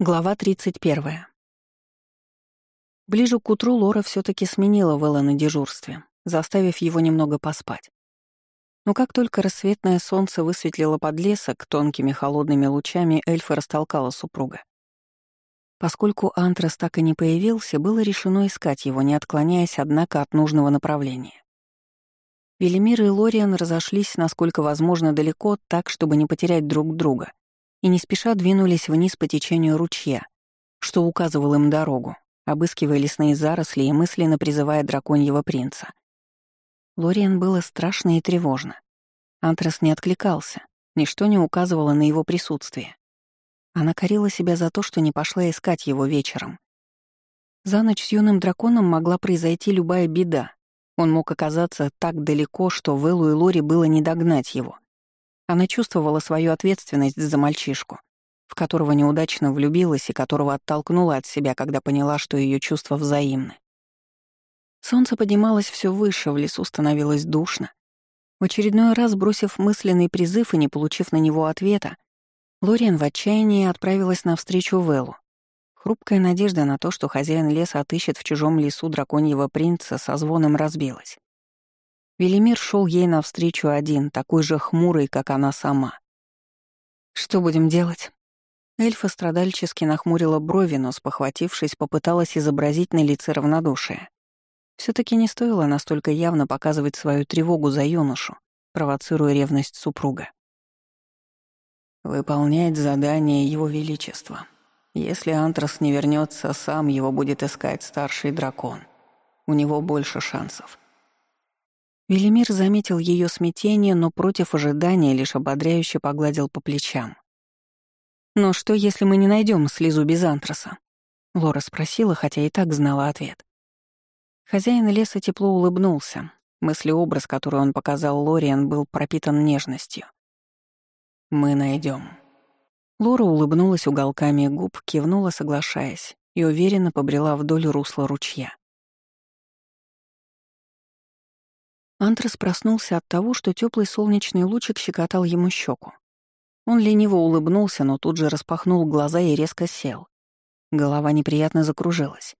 Глава 31. Ближе к утру Лора все таки сменила Вэлла на дежурстве, заставив его немного поспать. Но как только рассветное солнце высветлило подлесок тонкими холодными лучами, эльфа растолкала супруга. Поскольку Антрас так и не появился, было решено искать его, не отклоняясь, однако, от нужного направления. Велимир и Лориан разошлись, насколько возможно, далеко, так, чтобы не потерять друг друга, и не спеша двинулись вниз по течению ручья, что указывал им дорогу, обыскивая лесные заросли и мысленно призывая драконьего принца. Лориан было страшно и тревожно. Антрас не откликался, ничто не указывало на его присутствие. Она корила себя за то, что не пошла искать его вечером. За ночь с юным драконом могла произойти любая беда. Он мог оказаться так далеко, что Вэллу и Лори было не догнать его — она чувствовала свою ответственность за мальчишку, в которого неудачно влюбилась и которого оттолкнула от себя, когда поняла, что ее чувства взаимны. Солнце поднималось все выше, в лесу становилось душно. В очередной раз, бросив мысленный призыв и не получив на него ответа, Лориан в отчаянии отправилась навстречу Вэллу. Хрупкая надежда на то, что хозяин леса отыщет в чужом лесу драконьего принца, со звоном разбилась. Велимир шел ей навстречу один, такой же хмурый, как она сама. «Что будем делать?» Эльфа страдальчески нахмурила брови, но, спохватившись, попыталась изобразить на лице равнодушие. все таки не стоило настолько явно показывать свою тревогу за юношу, провоцируя ревность супруга. «Выполнять задание Его Величества. Если Антрас не вернется, сам его будет искать старший дракон. У него больше шансов». Велимир заметил ее смятение, но против ожидания лишь ободряюще погладил по плечам. «Но что, если мы не найдем слезу без антраса?» Лора спросила, хотя и так знала ответ. Хозяин леса тепло улыбнулся. Мыслеобраз, который он показал Лориан, был пропитан нежностью. «Мы найдем. Лора улыбнулась уголками губ, кивнула, соглашаясь, и уверенно побрела вдоль русла ручья. Антрас проснулся от того, что теплый солнечный лучик щекотал ему щеку. Он лениво улыбнулся, но тут же распахнул глаза и резко сел. Голова неприятно закружилась.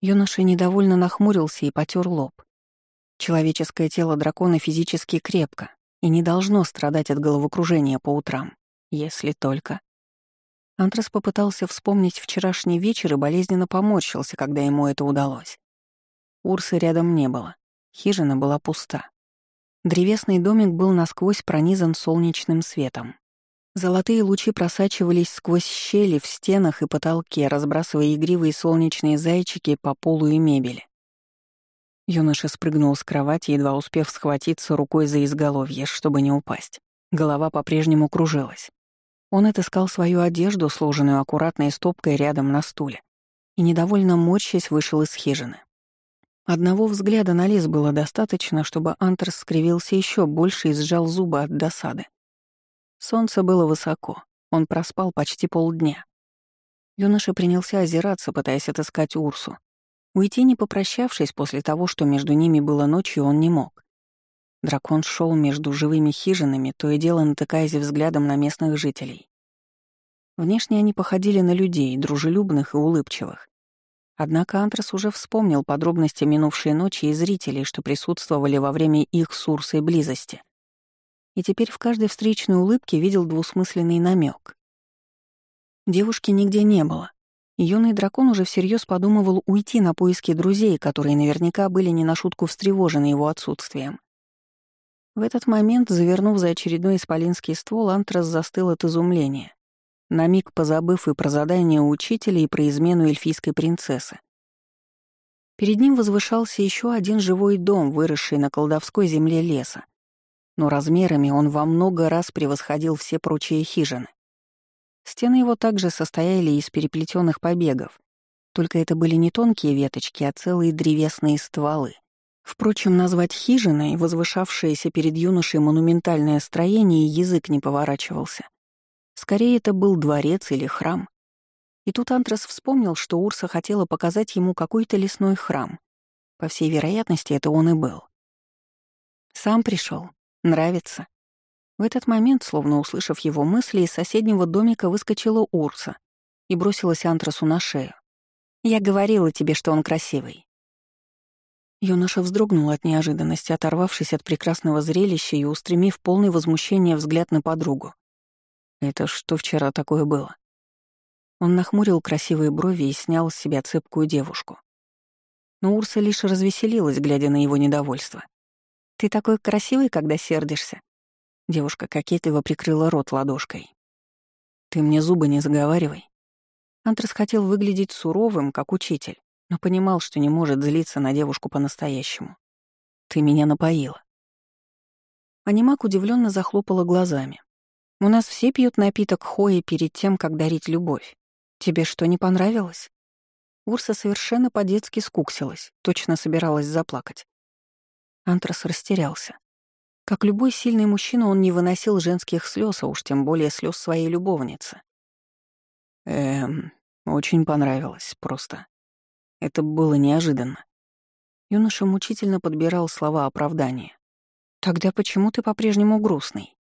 Юноша недовольно нахмурился и потер лоб. Человеческое тело дракона физически крепко и не должно страдать от головокружения по утрам, если только... Антрас попытался вспомнить вчерашний вечер и болезненно поморщился, когда ему это удалось. Урсы рядом не было. Хижина была пуста. Древесный домик был насквозь пронизан солнечным светом. Золотые лучи просачивались сквозь щели в стенах и потолке, разбрасывая игривые солнечные зайчики по полу и мебели. Юноша спрыгнул с кровати, едва успев схватиться рукой за изголовье, чтобы не упасть. Голова по-прежнему кружилась. Он отыскал свою одежду, сложенную аккуратной стопкой рядом на стуле, и, недовольно морщась, вышел из хижины. Одного взгляда на лес было достаточно, чтобы Антерс скривился еще больше и сжал зубы от досады. Солнце было высоко, он проспал почти полдня. Юноша принялся озираться, пытаясь отыскать Урсу. Уйти, не попрощавшись после того, что между ними было ночью, он не мог. Дракон шел между живыми хижинами, то и дело натыкаясь взглядом на местных жителей. Внешне они походили на людей, дружелюбных и улыбчивых. Однако Антрас уже вспомнил подробности минувшей ночи и зрителей, что присутствовали во время их с Урсой близости. И теперь в каждой встречной улыбке видел двусмысленный намек. Девушки нигде не было. Юный дракон уже всерьез подумывал уйти на поиски друзей, которые наверняка были не на шутку встревожены его отсутствием. В этот момент, завернув за очередной исполинский ствол, Антрас застыл от изумления на миг позабыв и про задание учителя, и про измену эльфийской принцессы. Перед ним возвышался еще один живой дом, выросший на колдовской земле леса. Но размерами он во много раз превосходил все прочие хижины. Стены его также состояли из переплетенных побегов, только это были не тонкие веточки, а целые древесные стволы. Впрочем, назвать хижиной возвышавшееся перед юношей монументальное строение язык не поворачивался. Скорее, это был дворец или храм. И тут Антрас вспомнил, что Урса хотела показать ему какой-то лесной храм. По всей вероятности, это он и был. Сам пришел. Нравится. В этот момент, словно услышав его мысли, из соседнего домика выскочила Урса. и бросилась Антрасу на шею. «Я говорила тебе, что он красивый». Юноша вздрогнул от неожиданности, оторвавшись от прекрасного зрелища и устремив полный возмущения взгляд на подругу. «Это что вчера такое было?» Он нахмурил красивые брови и снял с себя цепкую девушку. Но Урса лишь развеселилась, глядя на его недовольство. «Ты такой красивый, когда сердишься». Девушка кокетливо прикрыла рот ладошкой. «Ты мне зубы не заговаривай». Антрас хотел выглядеть суровым, как учитель, но понимал, что не может злиться на девушку по-настоящему. «Ты меня напоила». Анимак удивленно захлопала глазами. «У нас все пьют напиток хои перед тем, как дарить любовь. Тебе что, не понравилось?» Урса совершенно по-детски скуксилась, точно собиралась заплакать. Антрас растерялся. Как любой сильный мужчина, он не выносил женских слез, а уж тем более слез своей любовницы. Эм, очень понравилось, просто. Это было неожиданно. Юноша мучительно подбирал слова оправдания. «Тогда почему ты по-прежнему грустный?»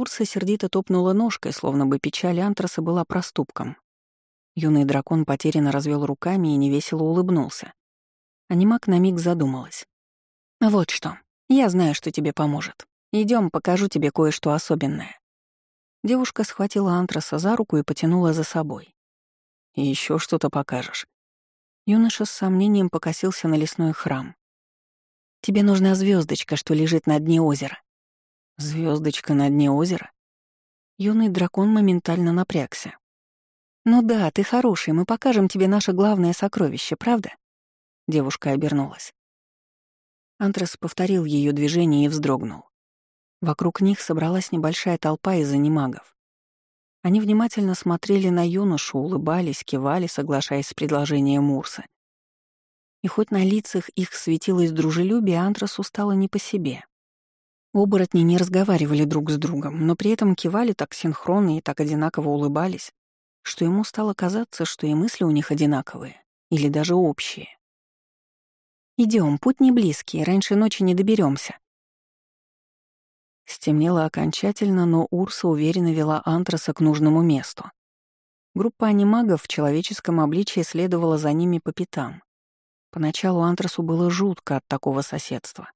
Урса сердито топнула ножкой, словно бы печаль Антраса была проступком, Юный дракон потерянно развел руками и невесело улыбнулся. Анимак на миг задумалась. «Вот что. Я знаю, что тебе поможет. Идем, покажу тебе кое-что особенное». Девушка схватила Антраса за руку и потянула за собой. «И еще что-то покажешь». Юноша с сомнением покосился на лесной храм. «Тебе нужна звездочка, что лежит на дне озера». Звездочка на дне озера?» Юный дракон моментально напрягся. «Ну да, ты хороший, мы покажем тебе наше главное сокровище, правда?» Девушка обернулась. Антрас повторил ее движение и вздрогнул. Вокруг них собралась небольшая толпа из анимагов. Они внимательно смотрели на юношу, улыбались, кивали, соглашаясь с предложением Мурсы. И хоть на лицах их светилось дружелюбие, Антрасу стало не по себе. Оборотни не разговаривали друг с другом, но при этом кивали так синхронно и так одинаково улыбались, что ему стало казаться, что и мысли у них одинаковые, или даже общие. Идем, путь не близкий, раньше ночи не доберемся. Стемнело окончательно, но Урса уверенно вела Антраса к нужному месту. Группа анимагов в человеческом обличии следовала за ними по пятам. Поначалу Антрасу было жутко от такого соседства.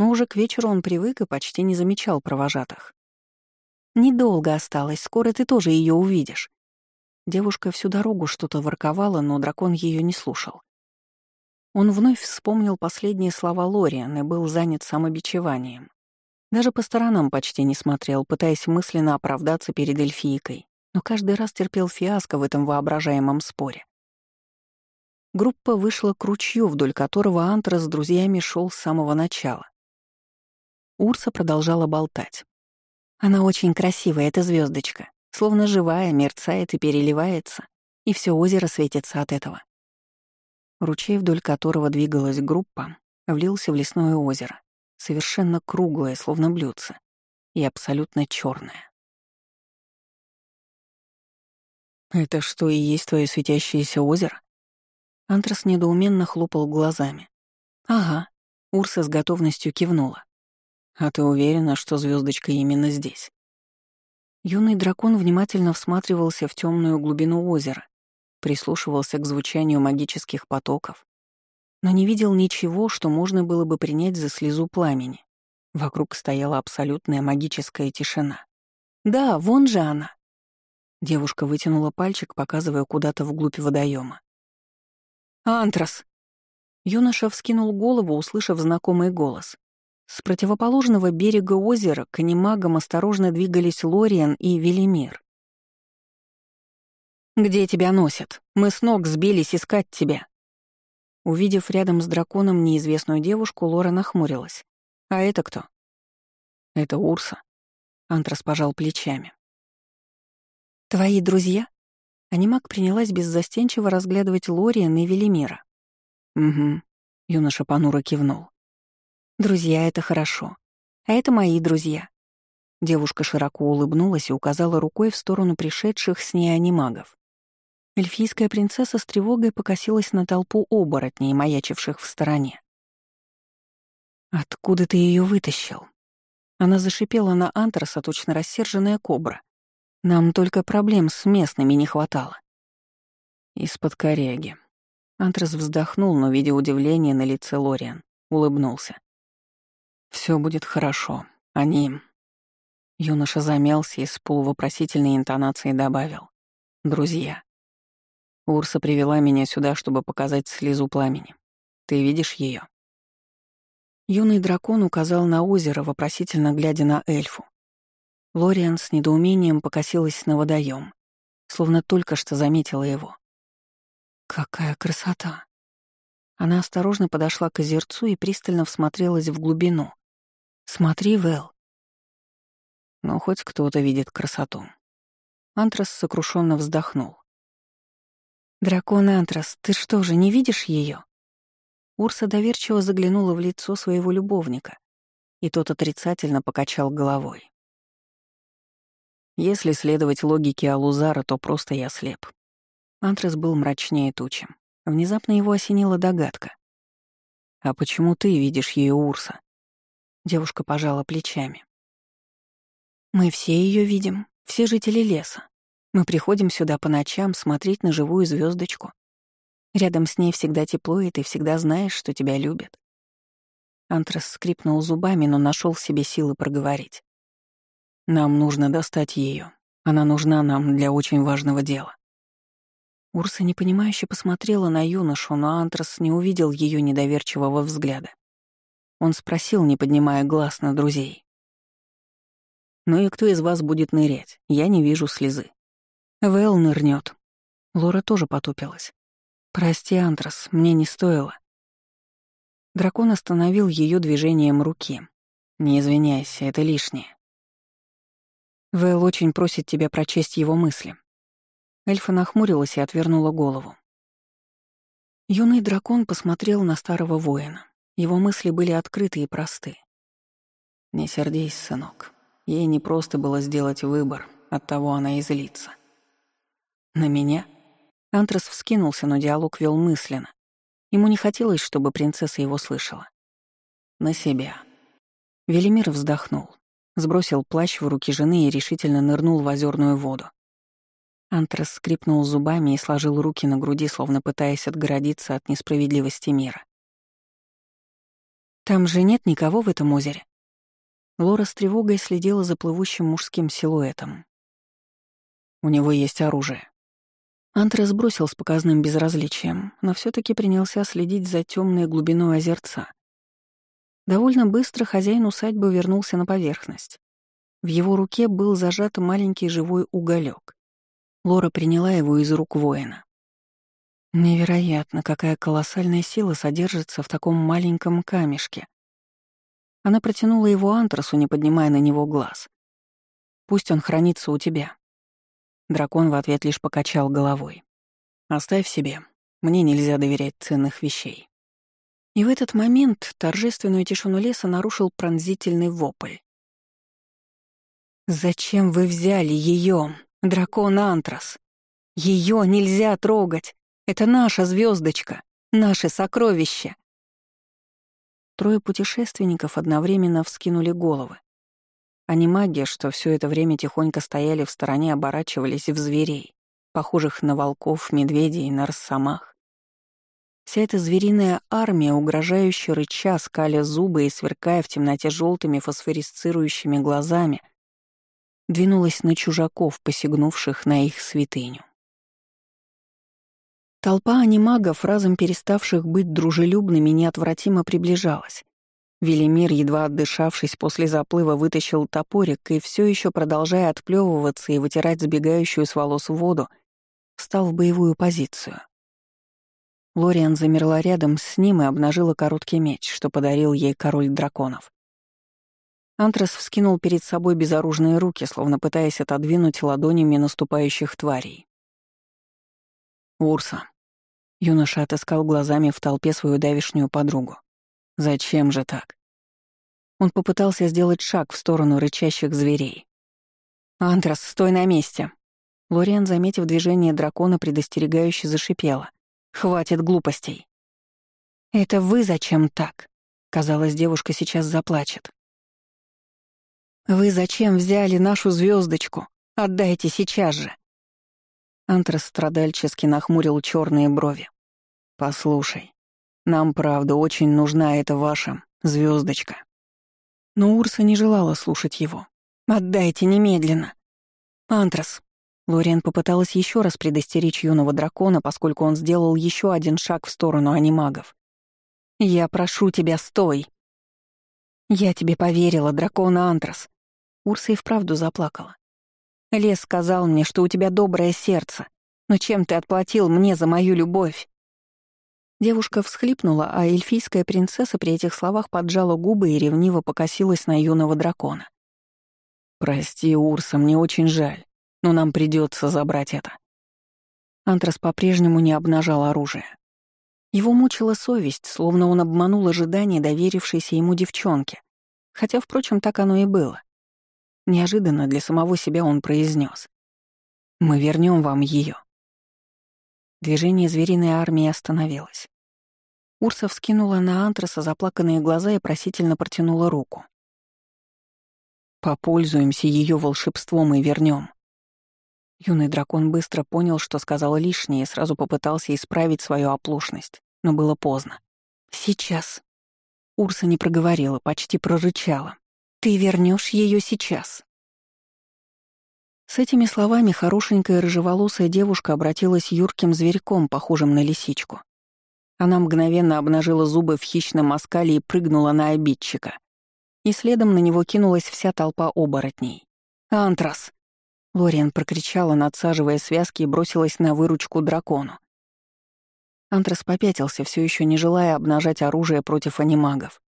Но уже к вечеру он привык и почти не замечал провожатых. «Недолго осталось, скоро ты тоже ее увидишь», Девушка всю дорогу что-то ворковала, но дракон ее не слушал. Он вновь вспомнил последние слова Лориан и был занят самобичеванием. Даже по сторонам почти не смотрел, пытаясь мысленно оправдаться перед эльфийкой, но каждый раз терпел фиаско в этом воображаемом споре. Группа вышла к ручью, вдоль которого Антра с друзьями шел с самого начала. Урса продолжала болтать. «Она очень красивая, эта звездочка словно живая, мерцает и переливается, и все озеро светится от этого. Ручей, вдоль которого двигалась группа, влился в лесное озеро, совершенно круглое, словно блюдце, и абсолютно черное. «Это что и есть твое светящееся озеро?» Антрас недоуменно хлопал глазами. «Ага», — Урса с готовностью кивнула. «А ты уверена, что звездочка именно здесь?» Юный дракон внимательно всматривался в темную глубину озера, прислушивался к звучанию магических потоков, но не видел ничего, что можно было бы принять за слезу пламени. Вокруг стояла абсолютная магическая тишина. «Да, вон же она!» Девушка вытянула пальчик, показывая куда-то вглубь водоема. «Антрас!» Юноша вскинул голову, услышав знакомый голос. С противоположного берега озера к анимагам осторожно двигались Лориан и Велимир. «Где тебя носят? Мы с ног сбились искать тебя». Увидев рядом с драконом неизвестную девушку, Лора нахмурилась. «А это кто?» «Это Урса», — Антрас пожал плечами. «Твои друзья?» Анимак принялась беззастенчиво разглядывать Лориан и Велимира. «Угу», — юноша понуро кивнул. Друзья — это хорошо. А это мои друзья. Девушка широко улыбнулась и указала рукой в сторону пришедших с ней анимагов. Эльфийская принцесса с тревогой покосилась на толпу оборотней, маячивших в стороне. «Откуда ты ее вытащил?» Она зашипела на Антраса, точно рассерженная кобра. Нам только проблем с местными не хватало. Из-под коряги. Антрас вздохнул, но, видя удивление на лице Лориан, улыбнулся. Все будет хорошо. Они...» Юноша замялся и с полувопросительной интонацией добавил. «Друзья. Урса привела меня сюда, чтобы показать слезу пламени. Ты видишь ее? Юный дракон указал на озеро, вопросительно глядя на эльфу. Лориан с недоумением покосилась на водоем, словно только что заметила его. «Какая красота!» Она осторожно подошла к озерцу и пристально всмотрелась в глубину. «Смотри, Вэл, но хоть кто-то видит красоту. Антрас сокрушенно вздохнул. «Дракон Антрас, ты что же, не видишь ее? Урса доверчиво заглянула в лицо своего любовника, и тот отрицательно покачал головой. Если следовать логике Алузара, то просто я слеп. Антрас был мрачнее тучи. Внезапно его осенила догадка. «А почему ты видишь ее, Урса?» Девушка пожала плечами. Мы все ее видим, все жители леса. Мы приходим сюда по ночам смотреть на живую звездочку. Рядом с ней всегда тепло, и ты всегда знаешь, что тебя любят. Антрас скрипнул зубами, но нашел в себе силы проговорить. Нам нужно достать ее. Она нужна нам для очень важного дела. Урса непонимающе посмотрела на юношу, но Антрас не увидел ее недоверчивого взгляда. Он спросил, не поднимая глаз на друзей. Ну и кто из вас будет нырять? Я не вижу слезы. Вэл нырнет. Лора тоже потупилась. Прости, Антрас, мне не стоило. Дракон остановил ее движением руки. Не извиняйся, это лишнее. Вэл очень просит тебя прочесть его мысли. Эльфа нахмурилась и отвернула голову. Юный дракон посмотрел на старого воина. Его мысли были открыты и просты. «Не сердись, сынок. Ей не просто было сделать выбор, оттого она и злится. На меня? Антрас вскинулся, но диалог вел мысленно. Ему не хотелось, чтобы принцесса его слышала. На себя. Велимир вздохнул, сбросил плащ в руки жены и решительно нырнул в озерную воду. Антрас скрипнул зубами и сложил руки на груди, словно пытаясь отгородиться от несправедливости мира. «Там же нет никого в этом озере?» Лора с тревогой следила за плывущим мужским силуэтом. «У него есть оружие». Антре сбросил с показным безразличием, но все таки принялся следить за темной глубиной озерца. Довольно быстро хозяин усадьбы вернулся на поверхность. В его руке был зажат маленький живой уголек. Лора приняла его из рук воина. Невероятно, какая колоссальная сила содержится в таком маленьком камешке. Она протянула его антрасу, не поднимая на него глаз. «Пусть он хранится у тебя». Дракон в ответ лишь покачал головой. «Оставь себе. Мне нельзя доверять ценных вещей». И в этот момент торжественную тишину леса нарушил пронзительный вопль. «Зачем вы взяли ее, дракон Антрас? Ее нельзя трогать! Это наша звездочка, наше сокровище!» Трое путешественников одновременно вскинули головы. Они маги, что все это время тихонько стояли в стороне, оборачивались в зверей, похожих на волков, медведей на росомах. Вся эта звериная армия, угрожающе рыча, скаля зубы и сверкая в темноте желтыми фосфорисцирующими глазами, двинулась на чужаков, посягнувших на их святыню. Толпа анимагов, разом переставших быть дружелюбными, неотвратимо приближалась. Велимир, едва отдышавшись после заплыва, вытащил топорик и, все еще продолжая отплевываться и вытирать сбегающую с волос воду, встал в боевую позицию. Лориан замерла рядом с ним и обнажила короткий меч, что подарил ей король драконов. Антрас вскинул перед собой безоружные руки, словно пытаясь отодвинуть ладонями наступающих тварей. «Урса». Юноша отыскал глазами в толпе свою давишнюю подругу. «Зачем же так?» Он попытался сделать шаг в сторону рычащих зверей. «Антрас, стой на месте!» Лориан, заметив движение дракона, предостерегающе зашипела. «Хватит глупостей!» «Это вы зачем так?» Казалось, девушка сейчас заплачет. «Вы зачем взяли нашу звездочку? Отдайте сейчас же!» Антрас страдальчески нахмурил черные брови. «Послушай, нам, правда, очень нужна эта ваша звездочка. Но Урса не желала слушать его. «Отдайте немедленно!» «Антрас!» Лориан попыталась еще раз предостеречь юного дракона, поскольку он сделал еще один шаг в сторону анимагов. «Я прошу тебя, стой!» «Я тебе поверила, дракон Антрас!» Урса и вправду заплакала. «Лес сказал мне, что у тебя доброе сердце, но чем ты отплатил мне за мою любовь?» Девушка всхлипнула, а эльфийская принцесса при этих словах поджала губы и ревниво покосилась на юного дракона. «Прости, Урса, мне очень жаль, но нам придется забрать это». Антрас по-прежнему не обнажал оружие. Его мучила совесть, словно он обманул ожидания доверившейся ему девчонки. Хотя, впрочем, так оно и было. Неожиданно для самого себя он произнес: «Мы вернем вам ее. Движение звериной армии остановилось. Урса вскинула на антраса заплаканные глаза и просительно протянула руку. «Попользуемся ее волшебством и вернем. Юный дракон быстро понял, что сказал лишнее, и сразу попытался исправить свою оплошность, но было поздно. «Сейчас». Урса не проговорила, почти прорычала. «Ты вернешь ее сейчас». С этими словами хорошенькая рыжеволосая девушка обратилась юрким зверьком, похожим на лисичку. Она мгновенно обнажила зубы в хищном оскале и прыгнула на обидчика. И следом на него кинулась вся толпа оборотней. «Антрас!» Лориан прокричала, надсаживая связки, и бросилась на выручку дракону. Антрас попятился, все еще не желая обнажать оружие против анимагов.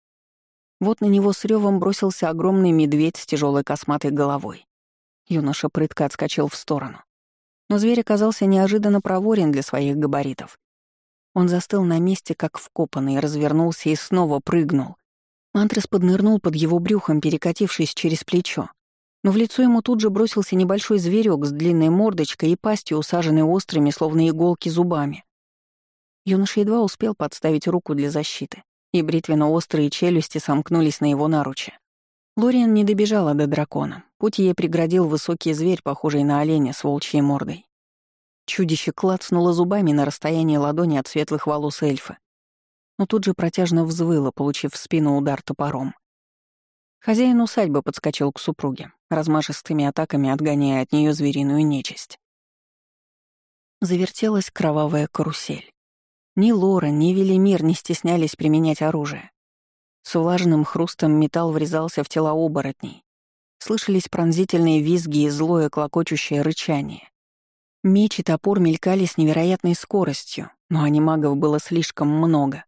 Вот на него с ревом бросился огромный медведь с тяжелой косматой головой. Юноша прытко отскочил в сторону. Но зверь оказался неожиданно проворен для своих габаритов. Он застыл на месте, как вкопанный, развернулся и снова прыгнул. Антрес поднырнул под его брюхом, перекатившись через плечо. Но в лицо ему тут же бросился небольшой зверек с длинной мордочкой и пастью, усаженной острыми, словно иголки, зубами. Юноша едва успел подставить руку для защиты, и бритвенно-острые челюсти сомкнулись на его наруче. Лориан не добежала до дракона. Путь ей преградил высокий зверь, похожий на оленя с волчьей мордой. Чудище клацнуло зубами на расстоянии ладони от светлых волос эльфа. Но тут же протяжно взвыло, получив в спину удар топором. Хозяин усадьбы подскочил к супруге, размашистыми атаками отгоняя от нее звериную нечисть. Завертелась кровавая карусель. Ни Лора, ни Велимир не стеснялись применять оружие. С влажным хрустом металл врезался в тела оборотней. Слышались пронзительные визги и злое клокочущее рычание. Меч и топор мелькали с невероятной скоростью, но анимагов было слишком много.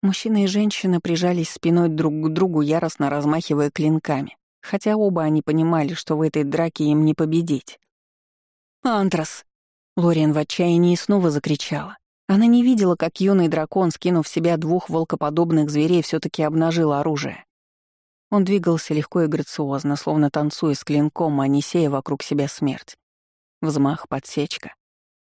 Мужчина и женщина прижались спиной друг к другу, яростно размахивая клинками, хотя оба они понимали, что в этой драке им не победить. «Антрас!» Лориан в отчаянии снова закричала. Она не видела, как юный дракон, скинув себя двух волкоподобных зверей, все таки обнажил оружие. Он двигался легко и грациозно, словно танцуя с клинком, а не сея вокруг себя смерть. Взмах, подсечка.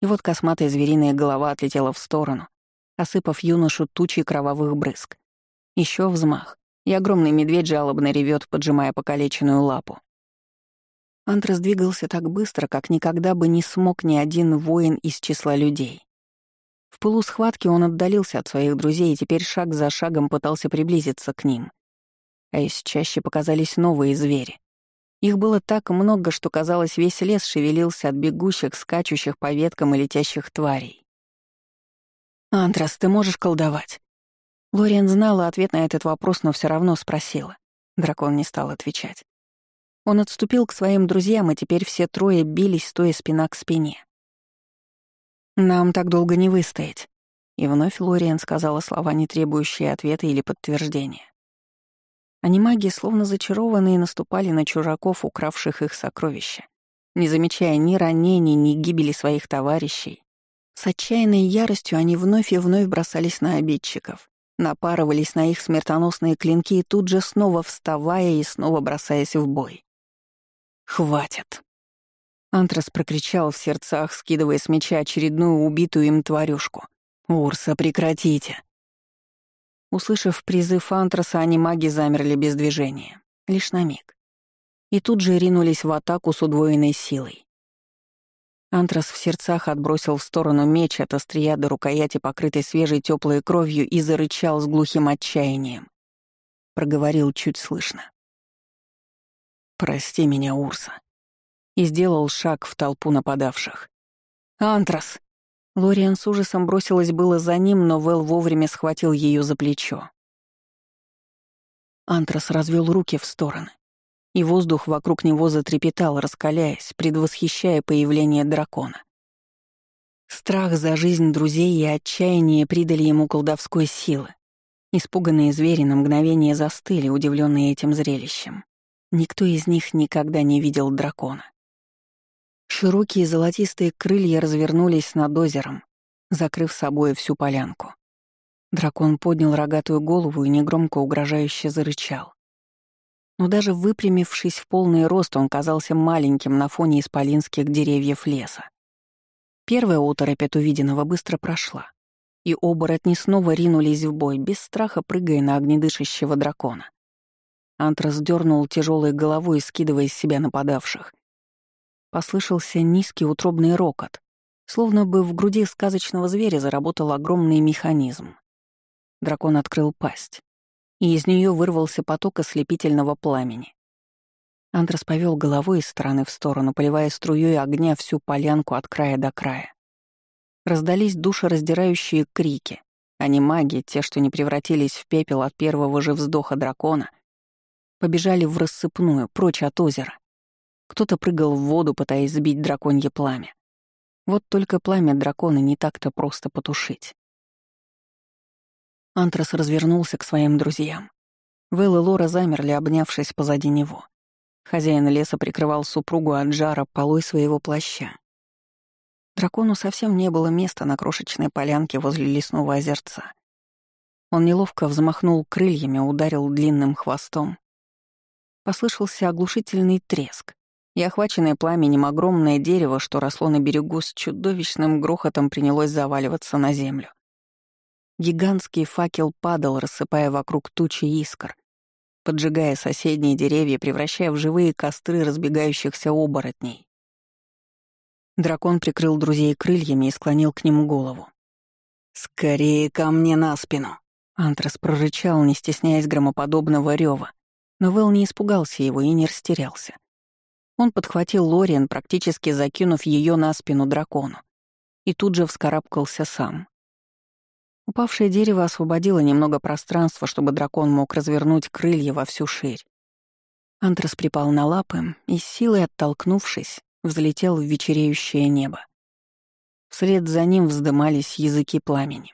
И вот косматая звериная голова отлетела в сторону, осыпав юношу тучей кровавых брызг. Еще взмах, и огромный медведь жалобно ревет, поджимая покалеченную лапу. Антрас двигался так быстро, как никогда бы не смог ни один воин из числа людей. Пылу схватки он отдалился от своих друзей и теперь шаг за шагом пытался приблизиться к ним. А из чаще показались новые звери. Их было так много, что, казалось, весь лес шевелился от бегущих, скачущих по веткам и летящих тварей. «Антрас, ты можешь колдовать?» Лориан знала ответ на этот вопрос, но все равно спросила. Дракон не стал отвечать. Он отступил к своим друзьям, и теперь все трое бились, стоя спина к спине. «Нам так долго не выстоять». И вновь Лориан сказала слова, не требующие ответа или подтверждения. Анимаги, словно зачарованные, наступали на чужаков, укравших их сокровища, не замечая ни ранений, ни гибели своих товарищей. С отчаянной яростью они вновь и вновь бросались на обидчиков, напарывались на их смертоносные клинки и тут же снова вставая и снова бросаясь в бой. «Хватит!» Антрас прокричал в сердцах, скидывая с меча очередную убитую им тварюшку. «Урса, прекратите!» Услышав призыв Антраса, они маги замерли без движения. Лишь на миг. и тут же ринулись в атаку с удвоенной силой. Антрас в сердцах отбросил в сторону меч от острия до рукояти, покрытой свежей теплой кровью, и зарычал с глухим отчаянием. Проговорил чуть слышно. «Прости меня, Урса». И сделал шаг в толпу нападавших. «Антрас!» Лориан с ужасом бросилась было за ним, но Вэл вовремя схватил ее за плечо. Антрас развел руки в стороны, и воздух вокруг него затрепетал, раскаляясь, предвосхищая появление дракона. Страх за жизнь друзей и отчаяние придали ему колдовской силы. Испуганные звери на мгновение застыли, удивленные этим зрелищем. Никто из них никогда не видел дракона. Широкие золотистые крылья развернулись над озером, закрыв собой всю полянку. Дракон поднял рогатую голову и негромко угрожающе зарычал. Но даже выпрямившись в полный рост, он казался маленьким на фоне исполинских деревьев леса. Первая оторопь увиденного быстро прошла, и оборотни снова ринулись в бой, без страха прыгая на огнедышащего дракона. Антрас дернул тяжелой головой, скидывая из себя нападавших. Послышался низкий утробный рокот, словно бы в груди сказочного зверя заработал огромный механизм. Дракон открыл пасть и из нее вырвался поток ослепительного пламени. Антрас повел головой из стороны в сторону, поливая струей огня всю полянку от края до края. Раздались душераздирающие крики. Они маги, те, что не превратились в пепел от первого же вздоха дракона, побежали в рассыпную, прочь от озера. Кто-то прыгал в воду, пытаясь сбить драконье пламя. Вот только пламя дракона не так-то просто потушить. Антрас развернулся к своим друзьям. Вэл и Лора замерли, обнявшись позади него. Хозяин леса прикрывал супругу от жара полой своего плаща. Дракону совсем не было места на крошечной полянке возле лесного озерца. Он неловко взмахнул крыльями, ударил длинным хвостом. Послышался оглушительный треск, и охваченное пламенем огромное дерево, что росло на берегу, с чудовищным грохотом принялось заваливаться на землю. Гигантский факел падал, рассыпая вокруг тучи искр, поджигая соседние деревья, превращая в живые костры разбегающихся оборотней. Дракон прикрыл друзей крыльями и склонил к ним голову. «Скорее ко мне на спину!» Антрас прорычал, не стесняясь громоподобного рева, но Вэл не испугался его и не растерялся. Он подхватил Лориан, практически закинув ее на спину дракону, и тут же вскарабкался сам. Упавшее дерево освободило немного пространства, чтобы дракон мог развернуть крылья во всю ширь. Антрас припал на лапы и, с силой оттолкнувшись, взлетел в вечереющее небо. Вслед за ним вздымались языки пламени.